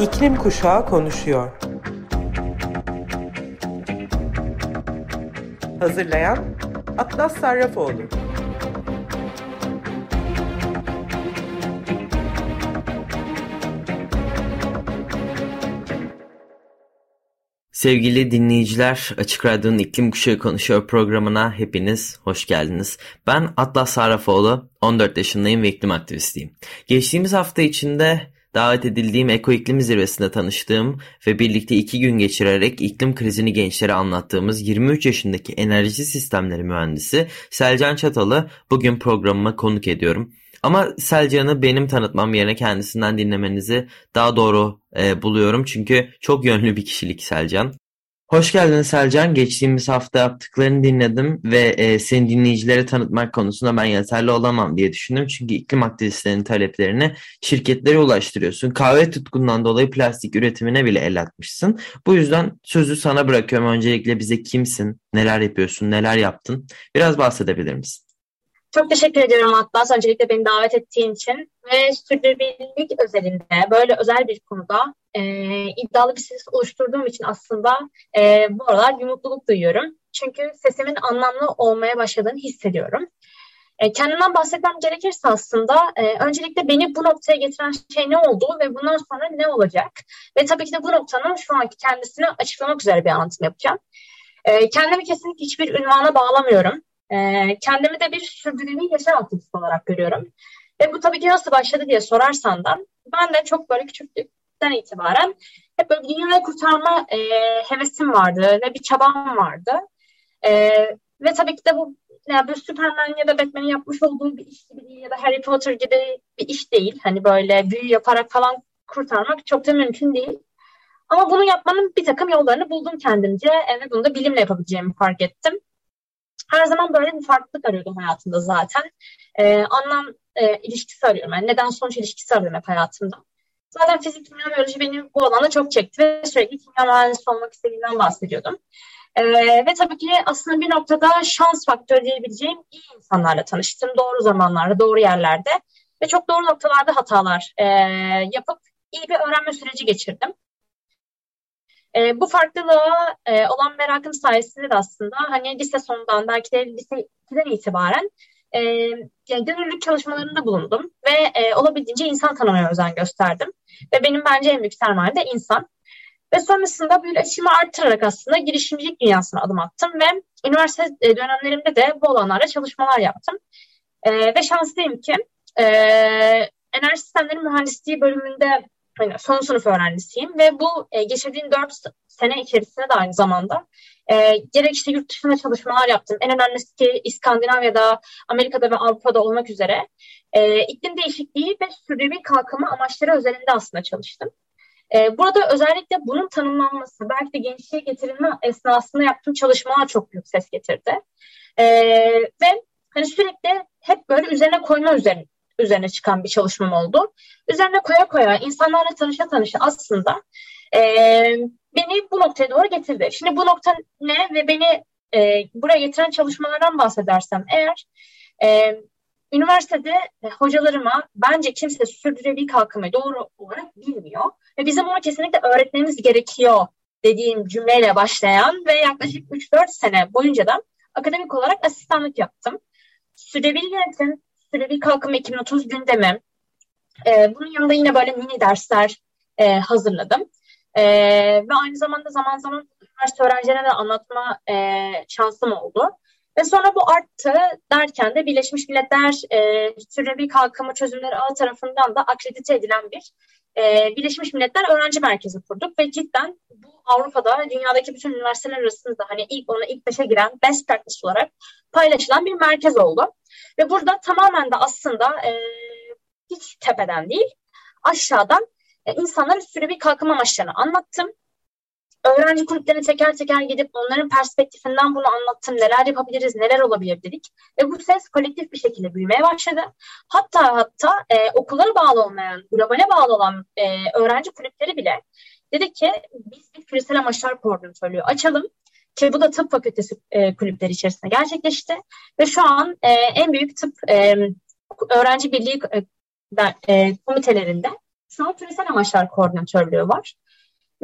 İklim Kuşağı konuşuyor. Hazırlayan Atlas Sarrafoğlu. Sevgili dinleyiciler, Açık Radyo'nun İklim Kuşağı Konuşuyor programına hepiniz hoş geldiniz. Ben Atlas Sarrafoğlu, 14 yaşındayım ve iklim aktivistiyim. Geçtiğimiz hafta içinde davet edildiğim Eko İklim Zirvesi'nde tanıştığım ve birlikte iki gün geçirerek iklim krizini gençlere anlattığımız 23 yaşındaki enerji sistemleri mühendisi Selcan Çatalı bugün programıma konuk ediyorum. Ama Selcan'ı benim tanıtmam yerine kendisinden dinlemenizi daha doğru e, buluyorum. Çünkü çok yönlü bir kişilik Selcan. Hoş geldin Selcan. Geçtiğimiz hafta yaptıklarını dinledim ve e, seni dinleyicilere tanıtmak konusunda ben yeterli olamam diye düşündüm. Çünkü iklim aktivistlerinin taleplerini şirketlere ulaştırıyorsun. Kahve tutkundan dolayı plastik üretimine bile el atmışsın. Bu yüzden sözü sana bırakıyorum. Öncelikle bize kimsin, neler yapıyorsun, neler yaptın? Biraz bahsedebilir misin? Çok teşekkür ediyorum Atlas. Öncelikle beni davet ettiğin için ve sürdürülebilirlik özelinde böyle özel bir konuda e, iddialı bir ses oluşturduğum için aslında e, bu aralar bir mutluluk duyuyorum. Çünkü sesimin anlamlı olmaya başladığını hissediyorum. E, kendimden bahsetmem gerekirse aslında e, öncelikle beni bu noktaya getiren şey ne oldu ve bundan sonra ne olacak? Ve tabii ki de bu noktanın şu anki kendisini açıklamak üzere bir anlatım yapacağım. E, kendimi kesinlikle hiçbir ünvana bağlamıyorum. E, kendimi de bir sürdürülebilir yaşam aktivisti olarak görüyorum. Ve bu tabii ki nasıl başladı diye sorarsan da ben de çok böyle küçüklükten itibaren hep böyle dünyayı kurtarma e, hevesim vardı ve bir çabam vardı. E, ve tabii ki de bu yani böyle Superman ya da Batman'in yapmış olduğu bir iş gibi değil ya da Harry Potter gibi bir iş değil. Hani böyle büyü yaparak falan kurtarmak çok da mümkün değil. Ama bunu yapmanın bir takım yollarını buldum kendimce ve bunu da bilimle yapabileceğimi fark ettim her zaman böyle bir farklılık arıyordum hayatımda zaten. Ee, anlam e, ilişkisi arıyorum. Yani neden sonuç ilişkisi arıyorum hep hayatımda. Zaten fizik, kimya, biyoloji beni bu alana çok çekti ve sürekli kimya mühendisi olmak istediğimden bahsediyordum. Ee, ve tabii ki aslında bir noktada şans faktörü diyebileceğim iyi insanlarla tanıştım. Doğru zamanlarda, doğru yerlerde ve çok doğru noktalarda hatalar e, yapıp iyi bir öğrenme süreci geçirdim. E, bu farklılığa e, olan merakım sayesinde de aslında hani lise sonundan belki de lise 2'den itibaren e, yani gönüllülük çalışmalarında bulundum ve e, olabildiğince insan tanımaya özen gösterdim. Ve benim bence en büyük sermayem de insan. Ve sonrasında böyle açımı arttırarak aslında girişimcilik dünyasına adım attım ve üniversite e, dönemlerimde de bu alanlarda çalışmalar yaptım. E, ve şanslıyım ki e, enerji sistemleri mühendisliği bölümünde hani son sınıf öğrencisiyim ve bu e, geçirdiğim dört sene içerisinde de aynı zamanda e, gerek işte yurt dışında çalışmalar yaptım. En önemlisi ki İskandinavya'da, Amerika'da ve Avrupa'da olmak üzere e, iklim değişikliği ve sürdürülebilir kalkınma amaçları özelinde aslında çalıştım. E, burada özellikle bunun tanımlanması, belki de gençliğe getirilme esnasında yaptığım çalışmalar çok büyük ses getirdi. E, ve hani sürekli hep böyle üzerine koyma üzerine üzerine çıkan bir çalışmam oldu. Üzerine koya koya, insanlarla tanışa tanışa aslında e, beni bu noktaya doğru getirdi. Şimdi bu nokta ne ve beni e, buraya getiren çalışmalardan bahsedersem eğer e, üniversitede e, hocalarıma bence kimse sürdürülebilir kalkınmayı doğru olarak bilmiyor ve bizim bunu kesinlikle öğretmemiz gerekiyor dediğim cümleyle başlayan ve yaklaşık 3-4 sene boyunca da akademik olarak asistanlık yaptım. Sürdürülebilir yönetim, sürdürülebilir kalkınma 2030 gündemi, e, bunun yanında yine böyle mini dersler e, hazırladım. E, ve aynı zamanda zaman zaman üniversite öğrencilerine de anlatma e, şansım oldu. Ve sonra bu arttı derken de Birleşmiş Milletler e, Sürdürülebilir Kalkınma Çözümleri Ağı tarafından da akredite edilen bir e, Birleşmiş Milletler Öğrenci Merkezi kurduk ve cidden bu Avrupa'da dünyadaki bütün üniversiteler arasında hani ilk ona ilk beşe giren best practice olarak paylaşılan bir merkez oldu. Ve burada tamamen de aslında e, hiç tepeden değil aşağıdan e, insanlara süre bir kalkınma amaçlarını anlattım. Öğrenci kulüplerine teker teker gidip onların perspektifinden bunu anlattım. Neler yapabiliriz, neler olabilir dedik. Ve bu ses kolektif bir şekilde büyümeye başladı. Hatta hatta e, okullara bağlı olmayan, globale bağlı olan e, öğrenci kulüpleri bile dedi ki biz bir küresel amaçlar koordinatörlüğü açalım. Ki bu da tıp fakültesi e, kulüpleri içerisinde gerçekleşti. Ve şu an e, en büyük tıp e, öğrenci birliği e, e komitelerinde Şu an küresel amaçlar koordinatörlüğü var.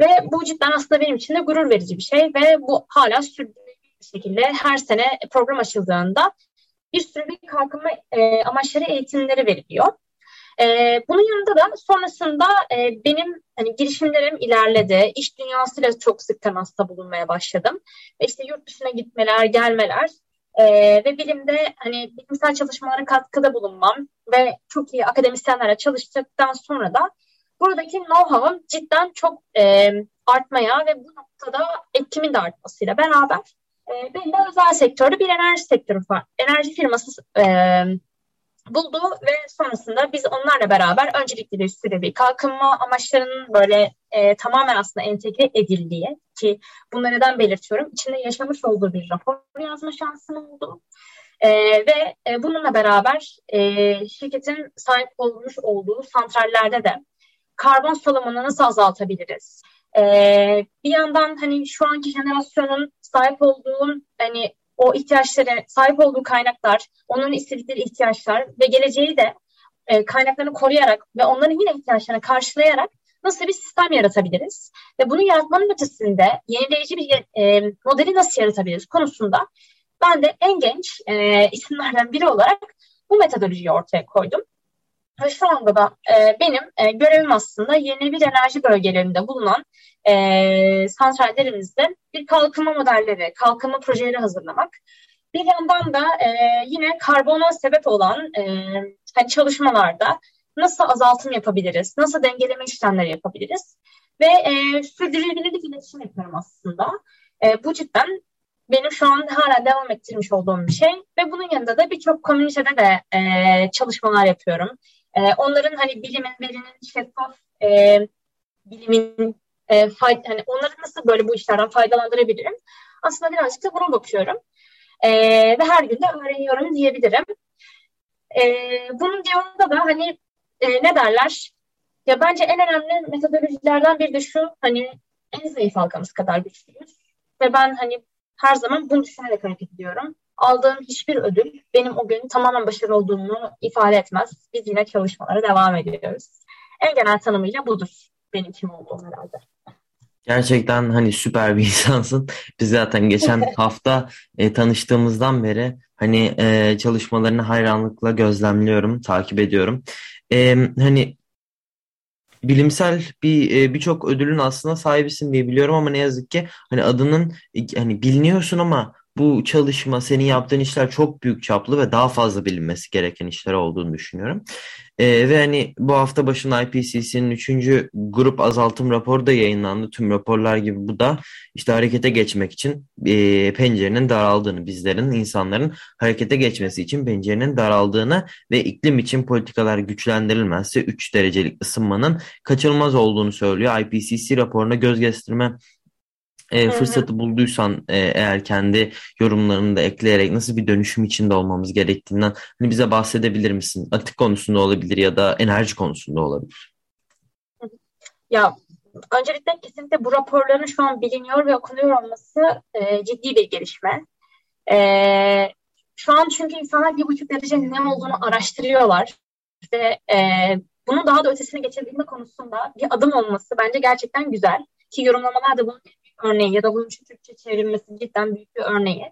Ve bu cidden aslında benim için de gurur verici bir şey ve bu hala sürdürülebilir bir şekilde her sene program açıldığında bir sürü kalkınma e, amaçları eğitimleri veriliyor. E, bunun yanında da sonrasında e, benim hani girişimlerim ilerledi. İş dünyasıyla çok sık temasta bulunmaya başladım. Ve işte yurt dışına gitmeler, gelmeler e, ve bilimde hani bilimsel çalışmalara katkıda bulunmam ve çok iyi akademisyenlerle çalıştıktan sonra da buradaki know-how'ım cidden çok e, artmaya ve bu noktada etkimin de artmasıyla beraber e, de özel sektörde bir enerji sektörü. Enerji firması e, buldu ve sonrasında biz onlarla beraber öncelikli bir süre bir kalkınma amaçlarının böyle e, tamamen aslında entegre edildiği ki bunları neden belirtiyorum? İçinde yaşamış olduğu bir rapor yazma şansım oldu. E, ve e, bununla beraber e, şirketin sahip olmuş olduğu santrallerde de karbon salımını nasıl azaltabiliriz? Ee, bir yandan hani şu anki jenerasyonun sahip olduğu hani o ihtiyaçlara sahip olduğu kaynaklar, onun istedikleri ihtiyaçlar ve geleceği de e, kaynaklarını koruyarak ve onların yine ihtiyaçlarını karşılayarak nasıl bir sistem yaratabiliriz? Ve bunu yaratmanın ötesinde yenileyici bir e, modeli nasıl yaratabiliriz konusunda ben de en genç e, isimlerden biri olarak bu metodolojiyi ortaya koydum. Ve şu anda da e, benim e, görevim aslında yenilenebilir enerji bölgelerinde bulunan e, santrallerimizde bir kalkınma modelleri, kalkınma projeleri hazırlamak. Bir yandan da e, yine karbona sebep olan e, hani çalışmalarda nasıl azaltım yapabiliriz, nasıl dengeleme işlemleri yapabiliriz ve e, sürdürülebilir iletişim yapıyorum aslında. E, bu cidden benim şu an hala devam ettirmiş olduğum bir şey ve bunun yanında da birçok komünitede de e, çalışmalar yapıyorum. E, onların hani bilimin, verinin şeffaf e, bilimin e, fay, hani onları nasıl böyle bu işlerden faydalandırabilirim? Aslında birazcık da buna bakıyorum. E, ve her gün de öğreniyorum diyebilirim. E, bunun yanında da hani e, ne derler? Ya bence en önemli metodolojilerden biri de şu hani en zayıf halkamız kadar güçlüyüz. Ve ben hani her zaman bunu düşünerek hareket ediyorum. Aldığım hiçbir ödül benim o gün tamamen başarılı olduğumu ifade etmez. Biz yine çalışmalara devam ediyoruz. En genel tanımıyla budur benim kim olduğum herhalde. Gerçekten hani süper bir insansın. Biz zaten geçen hafta e, tanıştığımızdan beri hani e, çalışmalarını hayranlıkla gözlemliyorum, takip ediyorum. E, hani bilimsel bir e, birçok ödülün aslında sahibisin diye biliyorum ama ne yazık ki hani adının hani biliniyorsun ama bu çalışma, senin yaptığın işler çok büyük çaplı ve daha fazla bilinmesi gereken işler olduğunu düşünüyorum. E, ve hani bu hafta başında IPCC'nin 3. grup azaltım raporu da yayınlandı. Tüm raporlar gibi bu da işte harekete geçmek için e, pencerenin daraldığını, bizlerin, insanların harekete geçmesi için pencerenin daraldığını ve iklim için politikalar güçlendirilmezse 3 derecelik ısınmanın kaçınılmaz olduğunu söylüyor. IPCC raporuna göz gestirme e, fırsatı bulduysan e, eğer kendi yorumlarını da ekleyerek nasıl bir dönüşüm içinde olmamız gerektiğinden hani bize bahsedebilir misin? Atık konusunda olabilir ya da enerji konusunda olabilir. Ya öncelikle kesinlikle bu raporların şu an biliniyor ve okunuyor olması e, ciddi bir gelişme. E, şu an çünkü insanlar bir buçuk derece ne olduğunu araştırıyorlar ve e, bunun daha da ötesine geçebilme konusunda bir adım olması bence gerçekten güzel. Ki yorumlamalar da bunun örneği ya da bunun için Türkçe çevrilmesi cidden büyük bir örneği.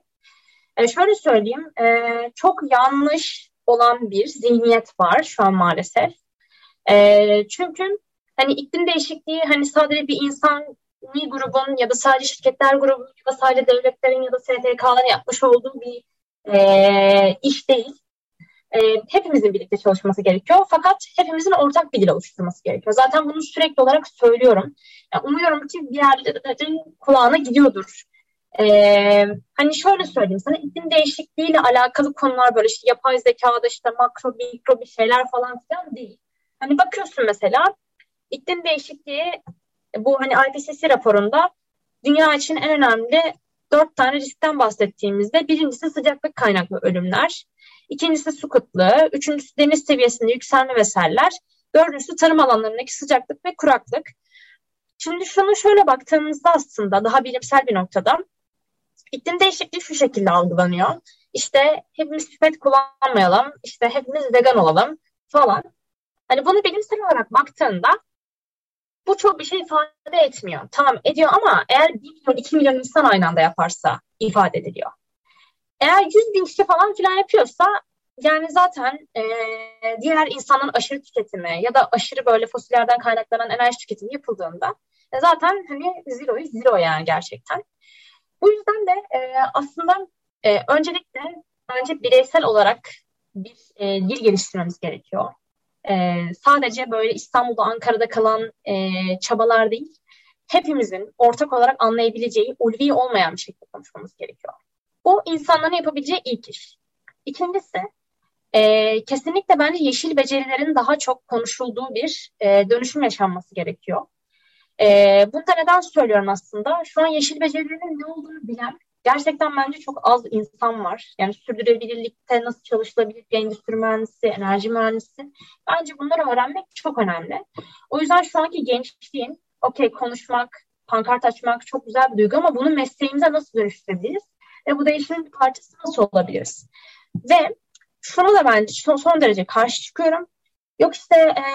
E, şöyle söyleyeyim, e, çok yanlış olan bir zihniyet var şu an maalesef. E, çünkü hani iklim değişikliği hani sadece bir insan grubun ya da sadece şirketler grubunun ya da sadece devletlerin ya da STK'ların yapmış olduğu bir e, iş değil. E, hepimizin birlikte çalışması gerekiyor. Fakat hepimizin ortak bir dil oluşturması gerekiyor. Zaten bunu sürekli olarak söylüyorum. Yani umuyorum ki bir yerlerin kulağına gidiyordur. Ee, hani şöyle söyleyeyim sana iklim değişikliğiyle alakalı konular böyle işte yapay zekada işte makro mikro bir şeyler falan filan değil. Hani bakıyorsun mesela iklim değişikliği bu hani IPCC raporunda dünya için en önemli dört tane riskten bahsettiğimizde birincisi sıcaklık kaynaklı ölümler, ikincisi su kıtlığı, üçüncüsü deniz seviyesinde yükselme ve seller, dördüncüsü tarım alanlarındaki sıcaklık ve kuraklık. Şimdi şunu şöyle baktığımızda aslında daha bilimsel bir noktada iklim değişikliği şu şekilde algılanıyor. İşte hepimiz pipet kullanmayalım, işte hepimiz vegan olalım falan. Hani bunu bilimsel olarak baktığında bu çok bir şey ifade etmiyor. Tamam ediyor ama eğer 1 milyon 2 milyon insan aynı anda yaparsa ifade ediliyor. Eğer 100 bin kişi falan filan yapıyorsa yani zaten e, diğer insanların aşırı tüketimi ya da aşırı böyle fosillerden kaynaklanan enerji tüketimi yapıldığında e, zaten hani zero zero yani gerçekten. Bu yüzden de e, aslında e, öncelikle bence bireysel olarak bir e, dil geliştirmemiz gerekiyor. E, sadece böyle İstanbul'da, Ankara'da kalan e, çabalar değil, hepimizin ortak olarak anlayabileceği, ulvi olmayan bir şekilde konuşmamız gerekiyor. Bu insanların yapabileceği ilk iş. İkincisi, e, kesinlikle bence yeşil becerilerin daha çok konuşulduğu bir e, dönüşüm yaşanması gerekiyor. E, bunu da neden söylüyorum aslında? Şu an yeşil becerilerin ne olduğunu bilen gerçekten bence çok az insan var. Yani sürdürülebilirlikte nasıl çalışılabilir bir endüstri mühendisi, enerji mühendisi. Bence bunları öğrenmek çok önemli. O yüzden şu anki gençliğin okey konuşmak, pankart açmak çok güzel bir duygu ama bunu mesleğimize nasıl dönüştürebiliriz? Ve bu değişimin bir parçası nasıl olabiliriz? Ve şunu da ben son, son derece karşı çıkıyorum. Yok işte e,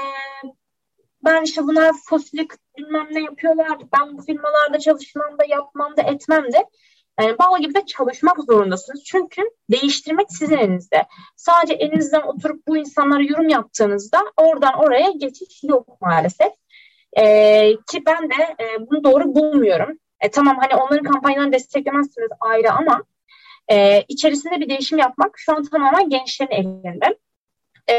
ben işte bunlar fosil bilmem ne yapıyorlar. Ben bu firmalarda çalışmam da yapmam da etmem de. Yani bal gibi de çalışmak zorundasınız. Çünkü değiştirmek sizin elinizde. Sadece elinizden oturup bu insanlara yorum yaptığınızda oradan oraya geçiş yok maalesef. Ee, ki ben de e, bunu doğru bulmuyorum. E, tamam hani onların kampanyalarını desteklemezsiniz ayrı ama e, içerisinde bir değişim yapmak şu an tamamen gençlerin elinde. E,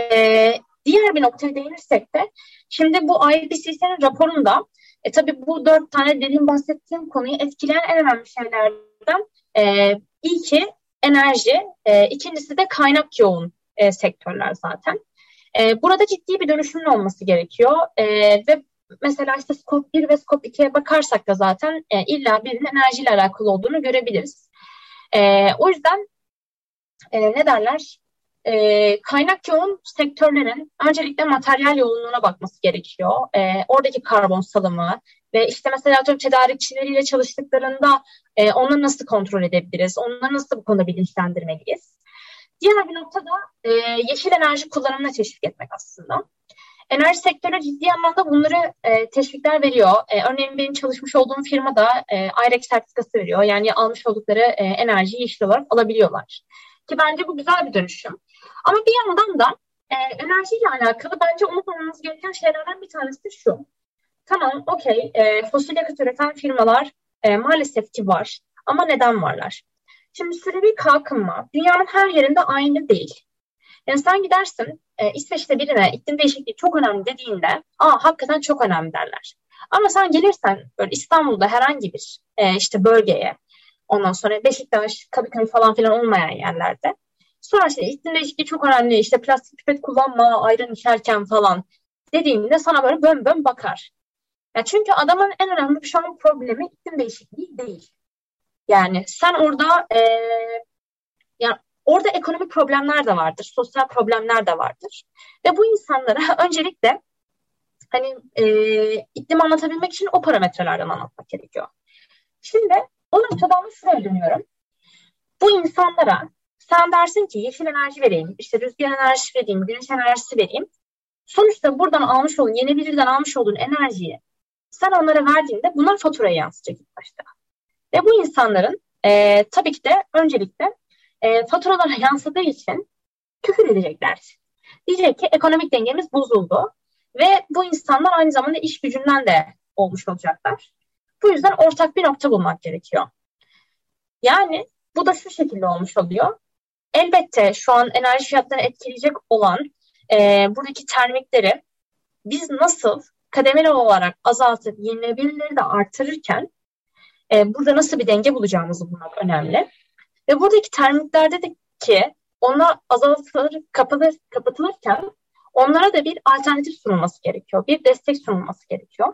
diğer bir noktaya değinirsek de şimdi bu IPCC'nin raporunda e, tabii bu dört tane dediğim bahsettiğim konuyu etkileyen en önemli şeylerden e, ilki enerji, e, ikincisi de kaynak yoğun e, sektörler zaten. E, burada ciddi bir dönüşümün olması gerekiyor e, ve mesela işte Scope 1 ve Scope 2'ye bakarsak da zaten e, illa birinin enerjiyle alakalı olduğunu görebiliriz. E, o yüzden e, ne derler? E, kaynak yoğun sektörlerin öncelikle materyal yoğunluğuna bakması gerekiyor. E, oradaki karbon salımı ve işte mesela tüm tedarikçileriyle çalıştıklarında e, onları nasıl kontrol edebiliriz? Onları nasıl bu konuda bilinçlendirmeliyiz? Diğer bir nokta da e, yeşil enerji kullanımına teşvik etmek aslında. Enerji sektörü ciddi anlamda bunları e, teşvikler veriyor. E, örneğin benim çalışmış olduğum firma da e, IREX sertifikası veriyor. Yani almış oldukları e, enerjiyi yeşil olarak alabiliyorlar. Ki bence bu güzel bir dönüşüm. Ama bir yandan da e, enerjiyle alakalı bence unutmamamız gereken şeylerden bir tanesi şu. Tamam, okey, e, fosil yakıt üreten firmalar e, maalesef ki var. Ama neden varlar? Şimdi sürevi kalkınma dünyanın her yerinde aynı değil. Yani sen gidersin e, İsveç'te birine iklim değişikliği çok önemli dediğinde aa hakikaten çok önemli derler. Ama sen gelirsen böyle İstanbul'da herhangi bir e, işte bölgeye ondan sonra Beşiktaş, Kadıköy falan filan olmayan yerlerde sonra işte iklim değişikliği çok önemli işte plastik pipet kullanma ayran içerken falan dediğinde sana böyle bön bön bakar. Ya çünkü adamın en önemli şu an problemi iklim değişikliği değil. Yani sen orada e, ya Orada ekonomik problemler de vardır, sosyal problemler de vardır. Ve bu insanlara öncelikle hani e, iklim anlatabilmek için o parametrelerden anlatmak gerekiyor. Şimdi o noktadan şuraya dönüyorum. Bu insanlara sen dersin ki yeşil enerji vereyim, işte rüzgar enerjisi vereyim, güneş enerjisi vereyim. Sonuçta buradan almış olduğun, yeni birinden almış olduğun enerjiyi sen onlara verdiğinde bunlar faturaya yansıyacak ilk başta. Ve bu insanların e, tabii ki de öncelikle e, faturalara yansıdığı için küfür edecekler. Diyecek ki ekonomik dengemiz bozuldu ve bu insanlar aynı zamanda iş gücünden de olmuş olacaklar. Bu yüzden ortak bir nokta bulmak gerekiyor. Yani bu da şu şekilde olmuş oluyor. Elbette şu an enerji fiyatlarını etkileyecek olan e, buradaki termikleri biz nasıl kademeli olarak azaltıp yenilebilirleri de artırırken e, burada nasıl bir denge bulacağımızı bulmak önemli. Ve buradaki termiklerde de ki onlar azaltılır, kapatılır, kapatılırken onlara da bir alternatif sunulması gerekiyor. Bir destek sunulması gerekiyor.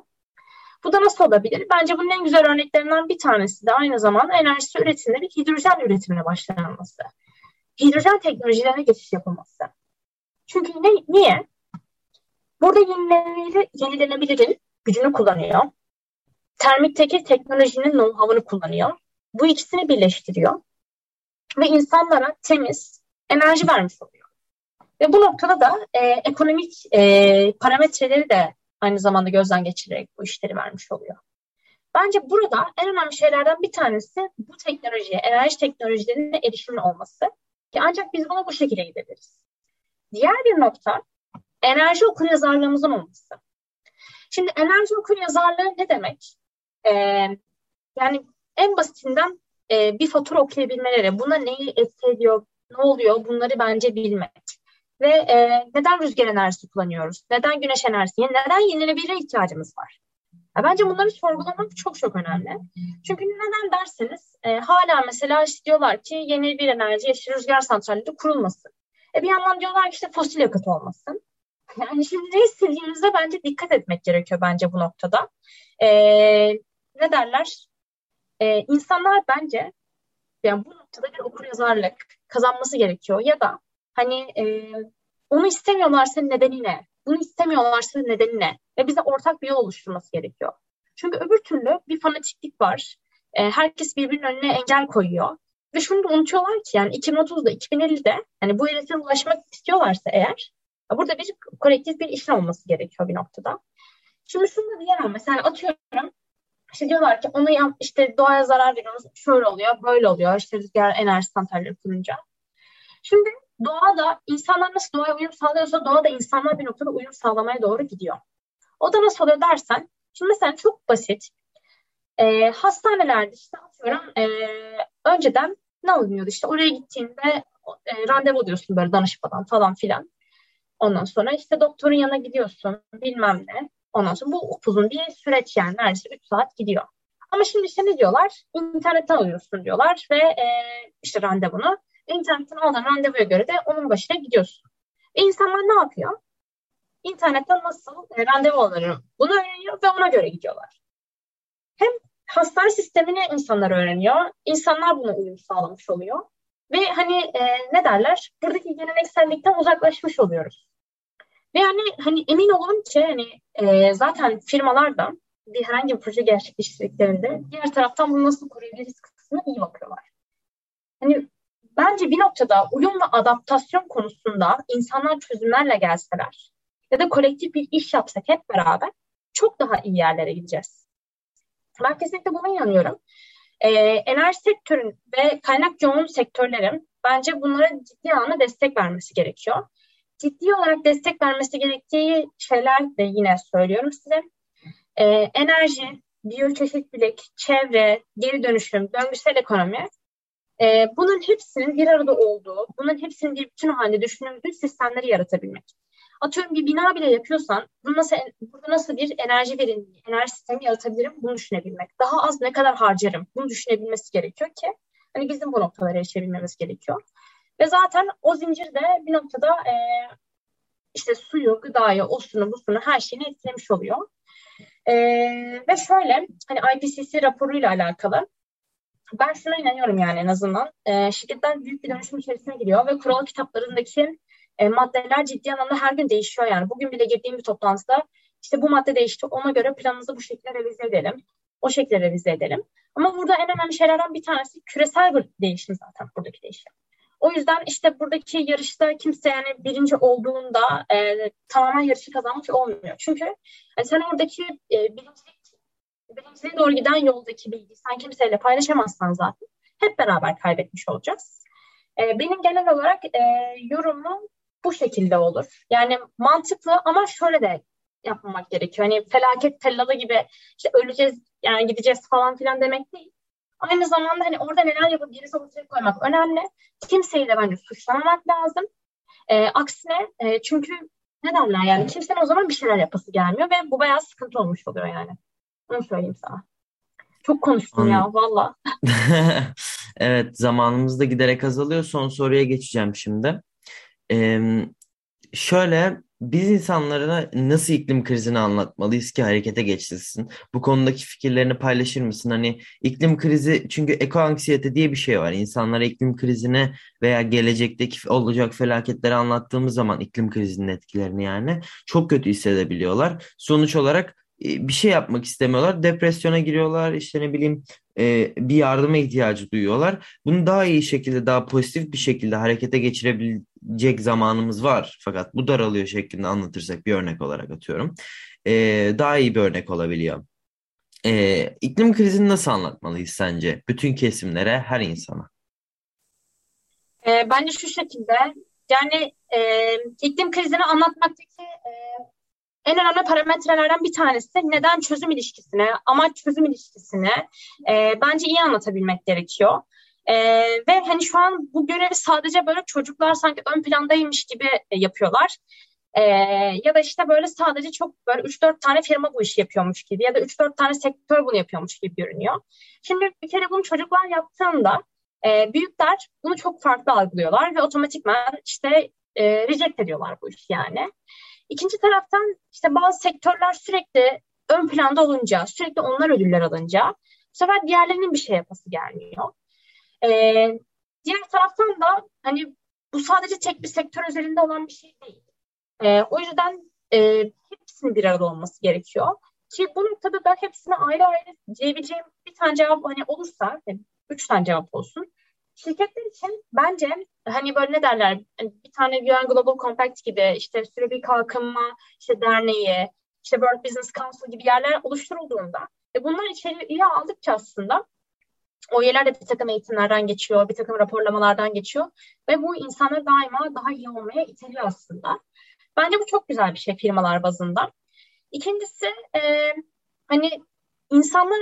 Bu da nasıl olabilir? Bence bunun en güzel örneklerinden bir tanesi de aynı zamanda enerjisi üretiminde bir hidrojen üretimine başlanması. Hidrojen teknolojilerine geçiş yapılması. Çünkü ne, niye? Burada yenilenebilir, yenilenebilirin gücünü kullanıyor. Termikteki teknolojinin know-how'ını kullanıyor. Bu ikisini birleştiriyor ve insanlara temiz enerji vermiş oluyor. Ve bu noktada da e, ekonomik e, parametreleri de aynı zamanda gözden geçirerek bu işleri vermiş oluyor. Bence burada en önemli şeylerden bir tanesi bu teknolojiye, enerji teknolojilerinin erişimin olması. Ki ancak biz buna bu şekilde gidebiliriz. Diğer bir nokta enerji okur yazarlığımızın olması. Şimdi enerji okur yazarlığı ne demek? Ee, yani en basitinden e, bir fatura okuyabilmeleri, buna neyi etki ediyor, ne oluyor bunları bence bilmek. Ve e, neden rüzgar enerjisi kullanıyoruz? Neden güneş enerjisi? Neden yenilenebilir ihtiyacımız var? Ya bence bunları sorgulamak çok çok önemli. Çünkü neden derseniz e, hala mesela işte diyorlar ki yeni bir enerji işte rüzgar santralleri kurulmasın. E bir yandan diyorlar ki işte fosil yakıt olmasın. Yani şimdi ne istediğimizde bence dikkat etmek gerekiyor bence bu noktada. E, ne derler? E, insanlar bence yani bu noktada bir okur yazarlık kazanması gerekiyor ya da hani e, onu istemiyorlarsa nedeni ne? Bunu istemiyorlarsa nedeni ne? Ve bize ortak bir yol oluşturması gerekiyor. Çünkü öbür türlü bir fanatiklik var. E, herkes birbirinin önüne engel koyuyor. Ve şunu da unutuyorlar ki yani 2030'da, 2050'de hani bu hedefe ulaşmak istiyorlarsa eğer burada bir kolektif bir işlem olması gerekiyor bir noktada. Şimdi şunu da diyemem. Mesela atıyorum işte diyorlar ki onu yap, işte doğaya zarar veriyoruz. Şöyle oluyor, böyle oluyor. İşte rüzgar enerji santralleri kurunca. Şimdi doğada insanlar nasıl doğaya uyum sağlıyorsa doğada insanlar bir noktada uyum sağlamaya doğru gidiyor. O da nasıl oluyor dersen, şimdi mesela çok basit. E, hastanelerde işte atıyorum e, önceden ne alınıyordu işte oraya gittiğinde e, randevu alıyorsun böyle danışmadan falan filan. Ondan sonra işte doktorun yanına gidiyorsun bilmem ne. Ondan sonra bu uzun bir süreç yani neredeyse 3 saat gidiyor. Ama şimdi işte ne diyorlar? İnternetten alıyorsun diyorlar ve e, işte randevunu. İnternetten aldığın randevuya göre de onun başına gidiyorsun. E insanlar ne yapıyor? İnternetten nasıl e, randevu alırım bunu öğreniyor ve ona göre gidiyorlar. Hem hastane sistemini insanlar öğreniyor. İnsanlar buna uyum sağlamış oluyor. Ve hani e, ne derler? Buradaki geleneksellikten uzaklaşmış oluyoruz. Ve yani hani emin olun ki hani e, zaten firmalar da bir herhangi bir proje gerçekleştirdiklerinde diğer taraftan bunu nasıl koruyabiliriz kısmına iyi bakıyorlar. Hani bence bir noktada uyum ve adaptasyon konusunda insanlar çözümlerle gelseler ya da kolektif bir iş yapsak hep beraber çok daha iyi yerlere gideceğiz. Ben kesinlikle buna inanıyorum. Ee, enerji sektörün ve kaynak yoğun sektörlerin bence bunlara ciddi anlamda destek vermesi gerekiyor. Ciddi olarak destek vermesi gerektiği şeyler de yine söylüyorum size. Ee, enerji, biyoçeşitlilik, çevre, geri dönüşüm, döngüsel ekonomi e, bunun hepsinin bir arada olduğu, bunun hepsinin bir bütün halinde düşünüldüğü sistemleri yaratabilmek. Atıyorum bir bina bile yapıyorsan bunu nasıl, burada nasıl bir enerji verimliliği, enerji sistemi yaratabilirim bunu düşünebilmek. Daha az ne kadar harcarım bunu düşünebilmesi gerekiyor ki hani bizim bu noktalara erişebilmemiz gerekiyor. Ve zaten o zincirde bir noktada e, işte suyu, gıdayı, osunu, busunu her şeyini etkilemiş oluyor. E, ve şöyle hani IPCC raporuyla alakalı ben şuna inanıyorum yani en azından. E, şirketler büyük bir dönüşüm içerisine giriyor ve kural kitaplarındaki e, maddeler ciddi anlamda her gün değişiyor yani. Bugün bile girdiğim bir toplantıda işte bu madde değişti ona göre planımızı bu şekilde revize edelim. O şekilde revize edelim. Ama burada en önemli şeylerden bir tanesi küresel bir değişim zaten buradaki değişim. O yüzden işte buradaki yarışta kimse yani birinci olduğunda e, tamamen yarışı kazanmış olmuyor. Çünkü yani sen oradaki e, birincilik, birinciliğe doğru giden yoldaki bilgiyi sen kimseyle paylaşamazsan zaten hep beraber kaybetmiş olacağız. E, benim genel olarak e, yorumum bu şekilde olur. Yani mantıklı ama şöyle de yapmamak gerekiyor. Hani felaket tellalı gibi işte öleceğiz yani gideceğiz falan filan demek değil. Aynı zamanda hani orada neler yapıp gerisi ortaya koymak önemli. Kimseyi de bence suçlamamak lazım. E, aksine e, çünkü ne derler yani kimsenin o zaman bir şeyler yapası gelmiyor ve bu bayağı sıkıntı olmuş oluyor yani. Onu söyleyeyim sana. Çok konuştum Anladım. ya valla. evet zamanımız da giderek azalıyor. Son soruya geçeceğim şimdi. Ee, şöyle biz insanlara nasıl iklim krizini anlatmalıyız ki harekete geçsin? Bu konudaki fikirlerini paylaşır mısın? Hani iklim krizi çünkü eko anksiyete diye bir şey var. İnsanlara iklim krizini veya gelecekteki olacak felaketleri anlattığımız zaman iklim krizinin etkilerini yani çok kötü hissedebiliyorlar. Sonuç olarak bir şey yapmak istemiyorlar. Depresyona giriyorlar. İşte ne bileyim e, bir yardıma ihtiyacı duyuyorlar. Bunu daha iyi şekilde, daha pozitif bir şekilde harekete geçirebil anlatabilecek zamanımız var fakat bu daralıyor şeklinde anlatırsak bir örnek olarak atıyorum. E, daha iyi bir örnek olabiliyor. E, iklim krizini nasıl anlatmalıyız sence? Bütün kesimlere, her insana. E, bence şu şekilde yani e, iklim krizini anlatmaktaki e, en önemli parametrelerden bir tanesi neden çözüm ilişkisine, amaç çözüm ilişkisine e, bence iyi anlatabilmek gerekiyor. E, ve hani şu an bu görevi sadece böyle çocuklar sanki ön plandaymış gibi e, yapıyorlar. E, ya da işte böyle sadece çok böyle 3-4 tane firma bu işi yapıyormuş gibi ya da 3-4 tane sektör bunu yapıyormuş gibi görünüyor. Şimdi bir kere bunu çocuklar yaptığında e, büyükler bunu çok farklı algılıyorlar ve otomatikman işte e, reject ediyorlar bu işi yani. İkinci taraftan işte bazı sektörler sürekli ön planda olunca, sürekli onlar ödüller alınca bu sefer diğerlerinin bir şey yapası gelmiyor. Ee, diğer taraftan da hani bu sadece tek bir sektör özelinde olan bir şey değil. Ee, o yüzden e, hepsinin bir arada olması gerekiyor. Ki bu noktada da hepsine ayrı ayrı diyebileceğim bir tane cevap hani olursa, yani üç tane cevap olsun. Şirketler için bence hani böyle ne derler hani bir tane UN Global Compact gibi işte sürekli kalkınma işte derneği işte World Business Council gibi yerler oluşturulduğunda ve bunlar içeri iyi aldıkça aslında o yerler de bir takım eğitimlerden geçiyor, bir takım raporlamalardan geçiyor ve bu insanlar daima daha iyi olmaya iteliyor aslında. Bence bu çok güzel bir şey firmalar bazında. İkincisi e, hani insanlar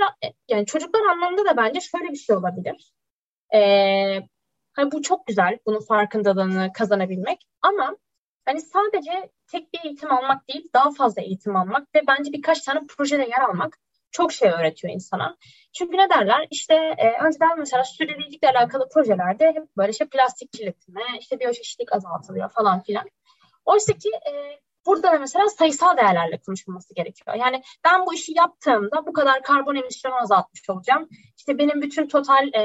yani çocuklar anlamında da bence şöyle bir şey olabilir. Ee, hani bu çok güzel, bunun farkındalığını kazanabilmek. Ama hani sadece tek bir eğitim almak değil, daha fazla eğitim almak ve bence birkaç tane projede yer almak çok şey öğretiyor insana. Çünkü ne derler? İşte e, önceden mesela sürdürülebilirlikle alakalı projelerde hep böyle işte plastik kirletme, işte biyoçeşitlik azaltılıyor falan filan. Oysa ki e, burada da mesela sayısal değerlerle konuşulması gerekiyor. Yani ben bu işi yaptığımda bu kadar karbon emisyonu azaltmış olacağım. İşte benim bütün total e,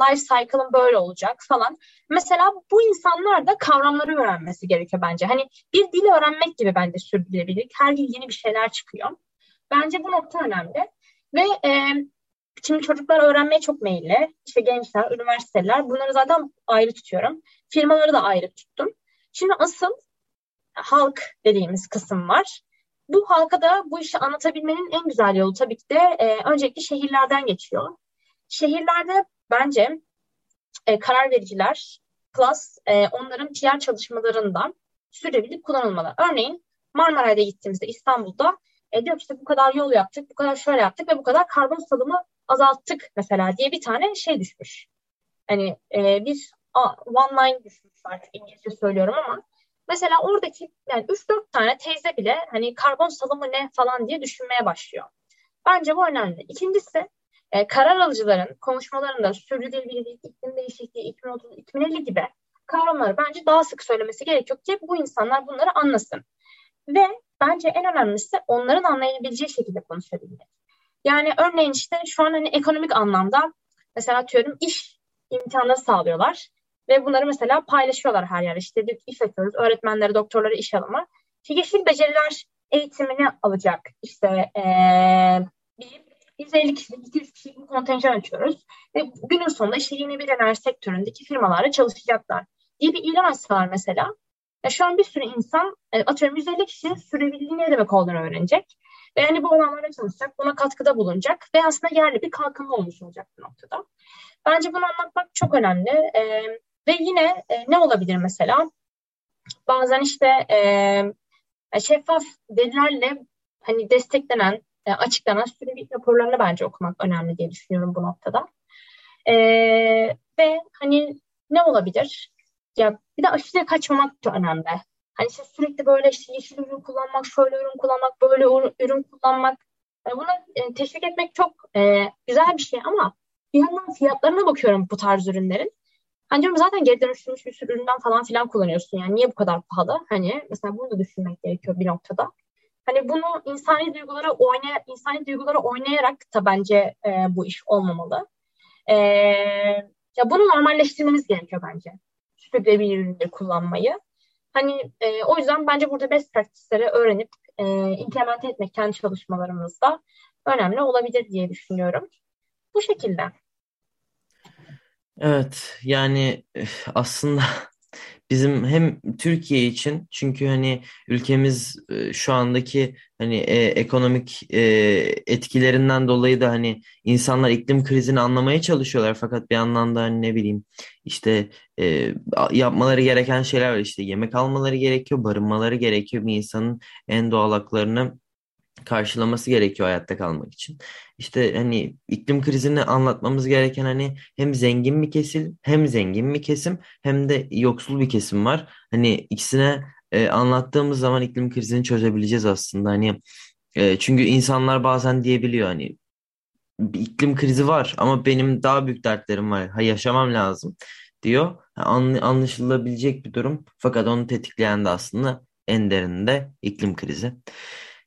life cycle'ım böyle olacak falan. Mesela bu insanlar da kavramları öğrenmesi gerekiyor bence. Hani bir dil öğrenmek gibi bence sürdürülebilirlik. Her yıl yeni bir şeyler çıkıyor. Bence bu nokta önemli. Ve e, şimdi çocuklar öğrenmeye çok meyilli. İşte gençler, üniversiteler bunları zaten ayrı tutuyorum. Firmaları da ayrı tuttum. Şimdi asıl halk dediğimiz kısım var. Bu halka da bu işi anlatabilmenin en güzel yolu tabii ki de e, öncelikle şehirlerden geçiyor. Şehirlerde bence e, karar vericiler plus e, onların PR çalışmalarından sürdürülebilir kullanılmalı. Örneğin Marmaray'da gittiğimizde İstanbul'da e, diyor ki işte bu kadar yol yaptık, bu kadar şöyle yaptık ve bu kadar karbon salımı azalttık mesela diye bir tane şey düşmüş. Hani e, bir one line düşmüş artık İngilizce söylüyorum ama Mesela oradaki yani 3-4 tane teyze bile hani karbon salımı ne falan diye düşünmeye başlıyor. Bence bu önemli. İkincisi e, karar alıcıların konuşmalarında sürdürülebilirlik, iklim değişikliği, 2030, 2050 gibi kavramları bence daha sık söylemesi gerekiyor ki bu insanlar bunları anlasın. Ve bence en önemlisi onların anlayabileceği şekilde konuşabilmek. Yani örneğin işte şu an hani ekonomik anlamda mesela atıyorum iş imkanları sağlıyorlar. Ve bunları mesela paylaşıyorlar her yer. İşte bir iş açıyoruz. Öğretmenlere, doktorlara iş alımı. İşte yeşil beceriler eğitimini alacak. İşte ee, bir 150 kişilik, 200 kişilik bir kontenjan açıyoruz. Ve günün sonunda işte yeni bir enerji sektöründeki firmalarla çalışacaklar diye bir ilan açsalar mesela. Ya şu an bir sürü insan atıyorum 150 kişinin sürebildiği ne demek olduğunu öğrenecek. Ve yani bu alanlarda çalışacak, buna katkıda bulunacak ve aslında yerli bir kalkınma olmuş olacak bu noktada. Bence bunu anlatmak çok önemli. Ee, ve yine e, ne olabilir mesela? Bazen işte e, şeffaf verilerle hani desteklenen, e, açıklanan sürekli raporlarla bence okumak önemli diye düşünüyorum bu noktada. E, ve hani ne olabilir? Ya bir de aşırı kaçmamak da önemli. Hani işte sürekli böyle işte yeşil ürün kullanmak, şöyle ürün kullanmak, böyle ürün kullanmak. Yani bunu e, teşvik etmek çok e, güzel bir şey ama bir yandan fiyatlarına bakıyorum bu tarz ürünlerin. Hani diyorum zaten geri dönüştürülmüş bir sürü üründen falan filan kullanıyorsun yani niye bu kadar pahalı? Hani mesela bunu da düşünmek gerekiyor bir noktada. Hani bunu insani duygulara oynay insani duygulara oynayarak da bence e, bu iş olmamalı. E, ya bunu normalleştirmemiz gerekiyor bence. Sürdürülebilir ürünleri kullanmayı. Hani e, o yüzden bence burada best practice'leri öğrenip e, implement etmek kendi çalışmalarımızda önemli olabilir diye düşünüyorum. Bu şekilde. Evet yani aslında Bizim hem Türkiye için çünkü hani ülkemiz şu andaki hani e, ekonomik e, etkilerinden dolayı da hani insanlar iklim krizini anlamaya çalışıyorlar. Fakat bir yandan da hani ne bileyim işte e, yapmaları gereken şeyler var. İşte yemek almaları gerekiyor, barınmaları gerekiyor. Bir insanın en doğal haklarını karşılaması gerekiyor hayatta kalmak için. İşte hani iklim krizini anlatmamız gereken hani hem zengin bir kesim hem zengin bir kesim hem de yoksul bir kesim var. Hani ikisine e, anlattığımız zaman iklim krizini çözebileceğiz aslında. Hani e, çünkü insanlar bazen diyebiliyor hani bir iklim krizi var ama benim daha büyük dertlerim var. Ha, yaşamam lazım diyor. anlaşılabilecek bir durum. Fakat onu tetikleyen de aslında en derinde iklim krizi.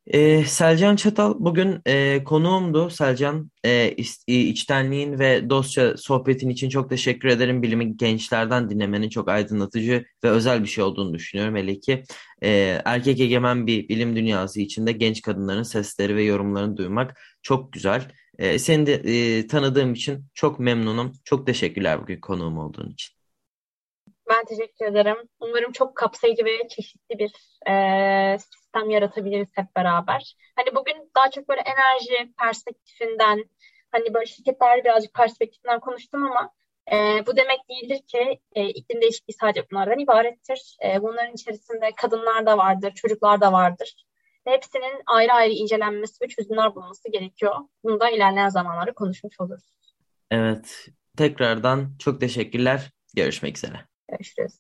Ee, Selcan Çatal bugün e, konuğumdu. Selcan e, içtenliğin ve dostça sohbetin için çok teşekkür ederim. Bilimi gençlerden dinlemenin çok aydınlatıcı ve özel bir şey olduğunu düşünüyorum. Hele ki e, erkek egemen bir bilim dünyası içinde genç kadınların sesleri ve yorumlarını duymak çok güzel. E, seni de e, tanıdığım için çok memnunum. Çok teşekkürler bugün konuğum olduğun için. Ben teşekkür ederim. Umarım çok kapsayıcı ve çeşitli bir e, sistem yaratabiliriz hep beraber. Hani bugün daha çok böyle enerji perspektifinden, hani böyle şirketler birazcık perspektifinden konuştum ama e, bu demek değildir ki e, iklim değişikliği sadece bunlardan ibarettir. E, bunların içerisinde kadınlar da vardır, çocuklar da vardır. Hepsinin ayrı ayrı incelenmesi ve çözümler bulunması gerekiyor. Bunu da ilerleyen zamanlarda konuşmuş oluruz. Evet, tekrardan çok teşekkürler. Görüşmek üzere. Görüşürüz.